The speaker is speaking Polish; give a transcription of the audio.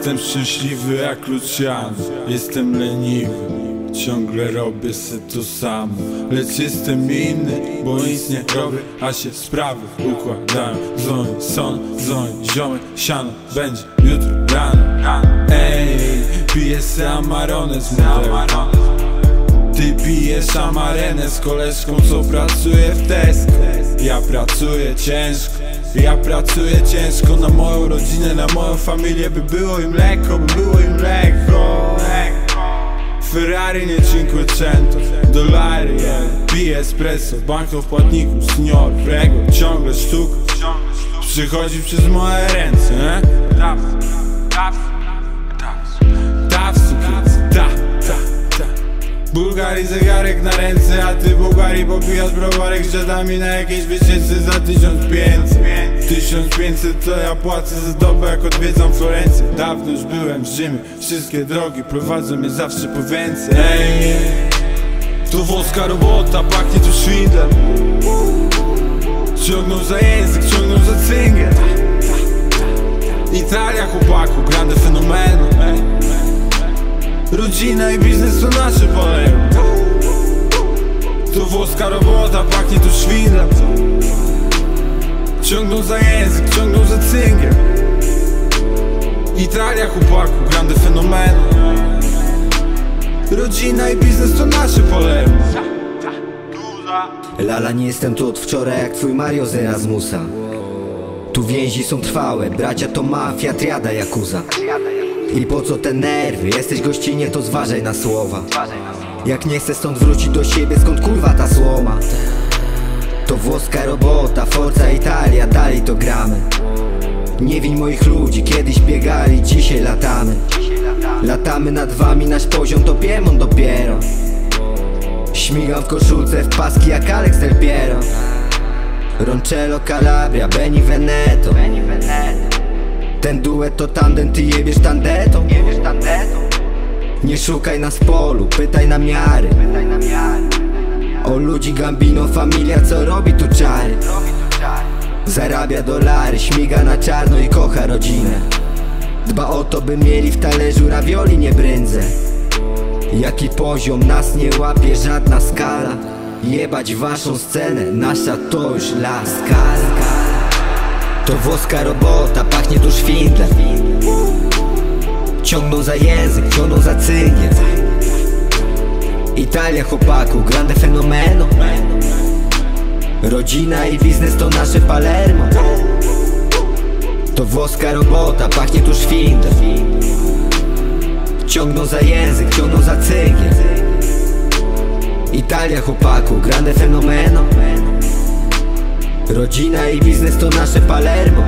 Jestem szczęśliwy jak Luciano Jestem leniwy Ciągle robię se to samo. Lecz jestem inny, bo nic nie robię A się sprawy układają. Zoń, son, zoń, ziomek, siano Będzie jutro rano. Ej, piję se amaronę z ty pijesz amarenę z koleżką, co pracuje w Tesco Ja pracuję ciężko, ja pracuję ciężko Na moją rodzinę, na moją familię By było im lekko, by było im lekko Ferrari nie cinquecento, dolary yeah. Piję espresso, banko w płatniku Senior, prego, ciągle sztuka Przychodzi przez moje ręce, eh? Bułgari zegarek na ręce, a ty Bułgari popijasz browarek z dziadami na jakieś wycieczce za 1500 1500 to ja płacę za dobę jak odwiedzam Florencję. Dawno już byłem w Rzymie, wszystkie drogi prowadzą mnie zawsze po więcej. Ej, to włoska robota, pachnie tu szwindlem Ciągną za język, ciągną za cyngiel Rodzina i biznes to nasze pole To włoska robota, pachnie tu szwindlem Ciągną za język, ciągną za cyngiel Italia chłopaku, grande fenomeno. Rodzina i biznes to nasze pole Lala, nie jestem tu od wczoraj jak twój Mario z Erasmusa. Tu więzi są trwałe, bracia to mafia, triada Yakuza I po co te nerwy? Jesteś gościnie, to zważaj na słowa. Jak nie chcesz stąd wrócić do siebie, skąd kurwa ta słoma? To włoska robota, Forza Italia, dalej to gramy. Nie win moich ludzi, kiedyś biegali, dzisiaj latamy. Latamy nad wami, nasz poziom to Piemont dopiero. Śmigam w koszulce, w paski jak Alex Del Piero. Roncello, Calabria, Beni Veneto Ten duet to tandem, ty jebiesz tandetą. Nie szukaj nas w polu, pytaj na miary. O ludzi Gambino, familia co robi tu czary? Zarabia dolary, śmiga na czarno i kocha rodzinę. Dba o to, by mieli w talerzu ravioli, nie brędzę. Jaki poziom nas nie łapie żadna skala. Jebać waszą scenę, nasza to już la skala To włoska robota, pachnie tu szwindlem. Ciągną za język, ciągną za cyngiel Italia chłopaku, grande fenomeno. Rodzina i biznes to nasze Palermo. To włoska robota, pachnie tu szwindlem. Ciągną za język, ciągną za cyngiel Italia chłopaku, grande fenomeno Rodzina i biznes to nasze Palermo